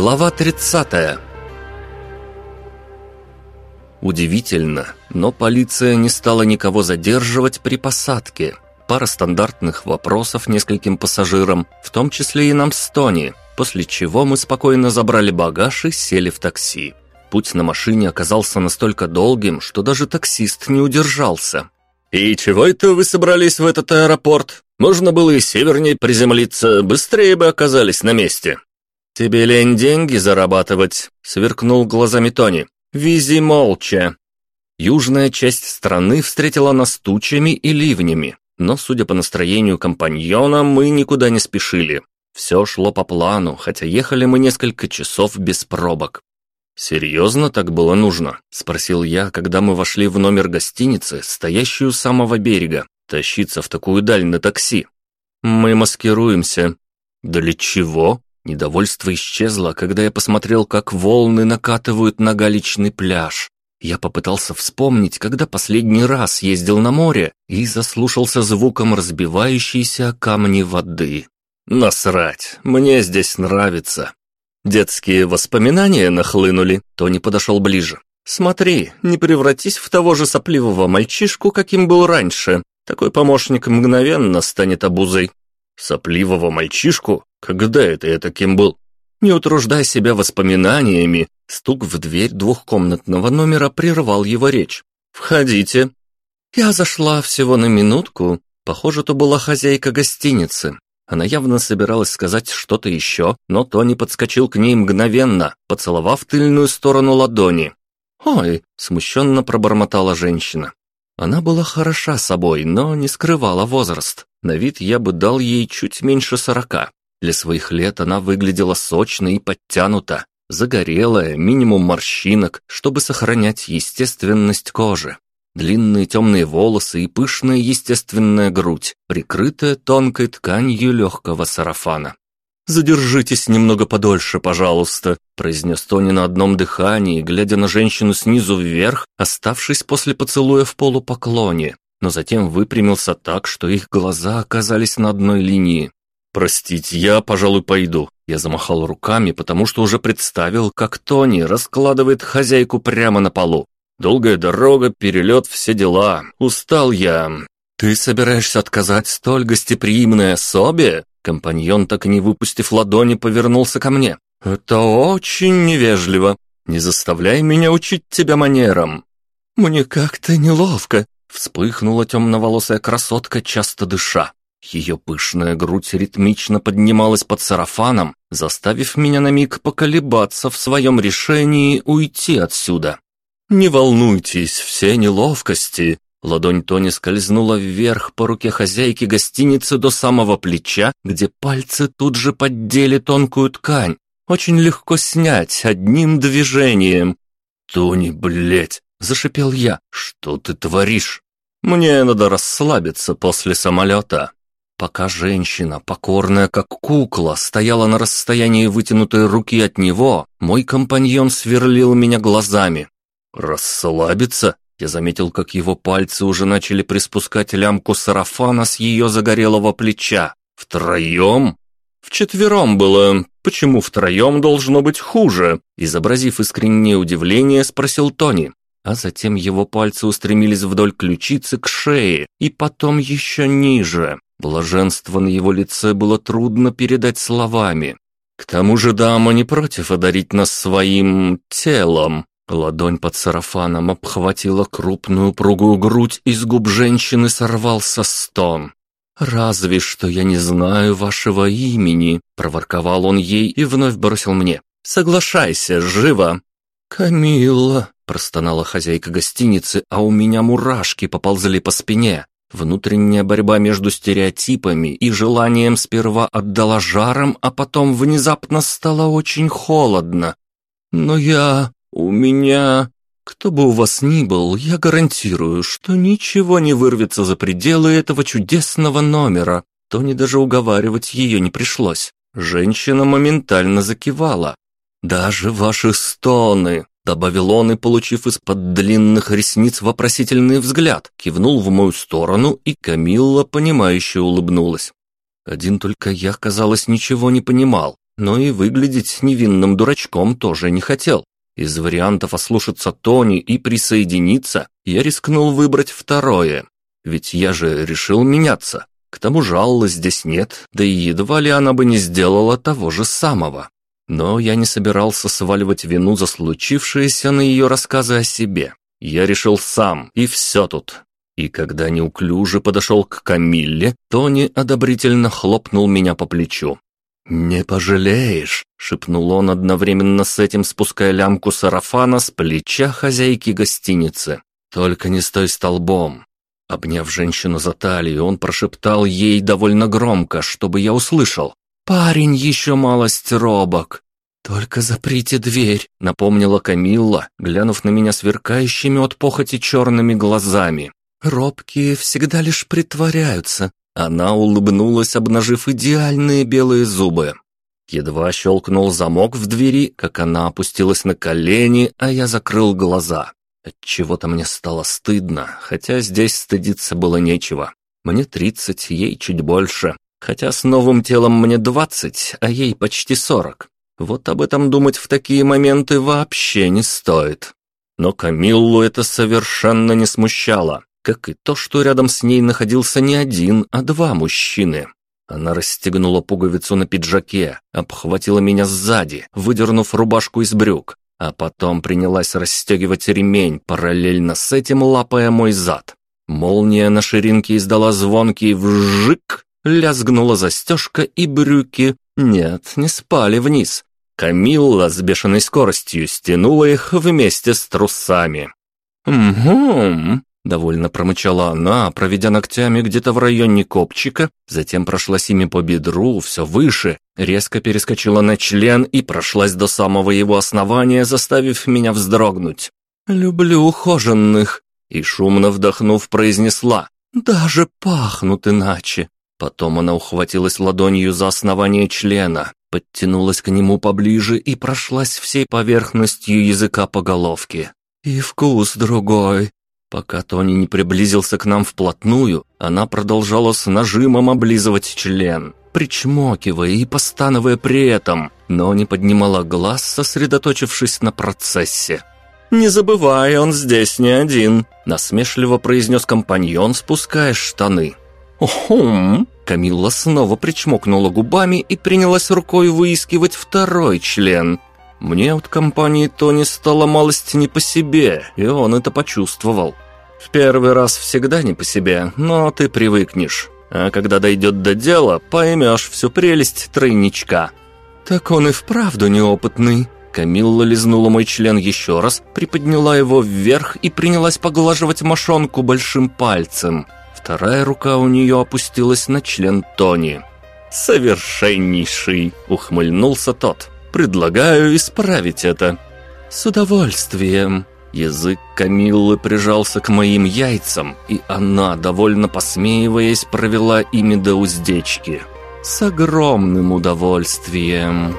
Глава 30 Удивительно, но полиция не стала никого задерживать при посадке. Пара стандартных вопросов нескольким пассажирам, в том числе и нам с Тони, после чего мы спокойно забрали багаж и сели в такси. Путь на машине оказался настолько долгим, что даже таксист не удержался. «И чего это вы собрались в этот аэропорт? Можно было и севернее приземлиться, быстрее бы оказались на месте». «Тебе лень деньги зарабатывать?» — сверкнул глазами Тони. «Вези молча». Южная часть страны встретила нас тучами и ливнями, но, судя по настроению компаньона, мы никуда не спешили. Все шло по плану, хотя ехали мы несколько часов без пробок. «Серьезно так было нужно?» – спросил я, когда мы вошли в номер гостиницы, стоящую у самого берега, тащиться в такую даль на такси. «Мы маскируемся». «Для чего?» Недовольство исчезло, когда я посмотрел, как волны накатывают на галечный пляж. Я попытался вспомнить, когда последний раз ездил на море и заслушался звуком разбивающейся о камни воды. «Насрать, мне здесь нравится». Детские воспоминания нахлынули, Тони подошел ближе. «Смотри, не превратись в того же сопливого мальчишку, каким был раньше. Такой помощник мгновенно станет обузой». «Сопливого мальчишку? Когда это я таким был?» «Не утруждай себя воспоминаниями». Стук в дверь двухкомнатного номера прервал его речь. «Входите». Я зашла всего на минутку. Похоже, то была хозяйка гостиницы. Она явно собиралась сказать что-то еще, но Тони подскочил к ней мгновенно, поцеловав тыльную сторону ладони. «Ой!» – смущенно пробормотала женщина. Она была хороша собой, но не скрывала возраст. На вид я бы дал ей чуть меньше сорока. Для своих лет она выглядела сочно и подтянута, загорелая, минимум морщинок, чтобы сохранять естественность кожи. Длинные темные волосы и пышная естественная грудь, прикрытая тонкой тканью легкого сарафана. «Задержитесь немного подольше, пожалуйста», – произнес Тони на одном дыхании, глядя на женщину снизу вверх, оставшись после поцелуя в полупоклоне, но затем выпрямился так, что их глаза оказались на одной линии. «Простите, я, пожалуй, пойду». Я замахал руками, потому что уже представил, как Тони раскладывает хозяйку прямо на полу. Долгая дорога, перелет, все дела. Устал я. Ты собираешься отказать столь гостеприимной особе? Компаньон, так и не выпустив ладони, повернулся ко мне. Это очень невежливо. Не заставляй меня учить тебя манерам. Мне как-то неловко. Вспыхнула темноволосая красотка, часто дыша. Ее пышная грудь ритмично поднималась под сарафаном, заставив меня на миг поколебаться в своем решении уйти отсюда. «Не волнуйтесь, все неловкости». Ладонь Тони скользнула вверх по руке хозяйки гостиницы до самого плеча, где пальцы тут же поддели тонкую ткань. Очень легко снять одним движением. «Тони, блядь!» – зашипел я. «Что ты творишь?» «Мне надо расслабиться после самолета». Пока женщина, покорная как кукла, стояла на расстоянии вытянутой руки от него, мой компаньон сверлил меня глазами. «Расслабиться?» Я заметил, как его пальцы уже начали приспускать лямку сарафана с ее загорелого плеча. «Втроем?» «Вчетвером было. Почему втроем должно быть хуже?» Изобразив искреннее удивление, спросил Тони. А затем его пальцы устремились вдоль ключицы к шее и потом еще ниже. Блаженство на его лице было трудно передать словами. К тому же дама не против одарить нас своим телом. Ладонь под сарафаном обхватила крупную упругую грудь, и с губ женщины сорвался стон. «Разве что я не знаю вашего имени», — проворковал он ей и вновь бросил мне. «Соглашайся, живо!» «Камилла», — простонала хозяйка гостиницы, а у меня мурашки поползли по спине. Внутренняя борьба между стереотипами и желанием сперва отдала жаром, а потом внезапно стало очень холодно. «Но я...» «У меня...» «Кто бы у вас ни был, я гарантирую, что ничего не вырвется за пределы этого чудесного номера». Тони даже уговаривать ее не пришлось. Женщина моментально закивала. «Даже ваши стоны!» Добавил он и, получив из-под длинных ресниц вопросительный взгляд, кивнул в мою сторону, и Камилла, понимающе улыбнулась. Один только я, казалось, ничего не понимал. но и выглядеть невинным дурачком тоже не хотел. Из вариантов ослушаться Тони и присоединиться я рискнул выбрать второе. Ведь я же решил меняться. К тому же Аллы здесь нет, да и едва ли она бы не сделала того же самого. Но я не собирался сваливать вину за случившееся на ее рассказы о себе. Я решил сам, и все тут. И когда неуклюже подошел к Камилле, Тони одобрительно хлопнул меня по плечу. «Не пожалеешь», — шепнул он одновременно с этим, спуская лямку сарафана с плеча хозяйки гостиницы. «Только не стой столбом. Обняв женщину за талию, он прошептал ей довольно громко, чтобы я услышал. «Парень еще малость робок». «Только заприте дверь», — напомнила Камилла, глянув на меня сверкающими от похоти черными глазами. «Робкие всегда лишь притворяются». Она улыбнулась, обнажив идеальные белые зубы. Едва щелкнул замок в двери, как она опустилась на колени, а я закрыл глаза. Отчего-то мне стало стыдно, хотя здесь стыдиться было нечего. Мне тридцать, ей чуть больше. Хотя с новым телом мне двадцать, а ей почти сорок. Вот об этом думать в такие моменты вообще не стоит. Но Камиллу это совершенно не смущало, как и то, что рядом с ней находился не один, а два мужчины. Она расстегнула пуговицу на пиджаке, обхватила меня сзади, выдернув рубашку из брюк, а потом принялась расстегивать ремень, параллельно с этим лапая мой зад. Молния на ширинке издала звонкий вжик, лязгнула застежка и брюки. Нет, не спали вниз. Камилла с бешеной скоростью стянула их вместе с трусами. «Угу», Довольно промычала она, проведя ногтями где-то в районе копчика, затем прошлась ими по бедру, все выше, резко перескочила на член и прошлась до самого его основания, заставив меня вздрогнуть. «Люблю ухоженных», и, шумно вдохнув, произнесла «Даже пахнут иначе». Потом она ухватилась ладонью за основание члена, подтянулась к нему поближе и прошлась всей поверхностью языка по головке. «И вкус другой, Пока Тони не приблизился к нам вплотную, она продолжала с нажимом облизывать член, причмокивая и постановая при этом, но не поднимала глаз, сосредоточившись на процессе. «Не забывай, он здесь не один», — насмешливо произнес компаньон, спуская штаны. «Ухум!» Камилла снова причмокнула губами и принялась рукой выискивать второй член. Мне от компании Тони стало малость не по себе, и он это почувствовал. В первый раз всегда не по себе, но ты привыкнешь. А когда дойдет до дела, поймешь всю прелесть тройничка. Так он и вправду неопытный. Камилла лизнула мой член еще раз, приподняла его вверх и принялась поглаживать мошонку большим пальцем. Вторая рука у нее опустилась на член Тони. «Совершеннейший!» — ухмыльнулся тот. Предлагаю исправить это». «С удовольствием». Язык Камиллы прижался к моим яйцам, и она, довольно посмеиваясь, провела ими до уздечки. «С огромным удовольствием».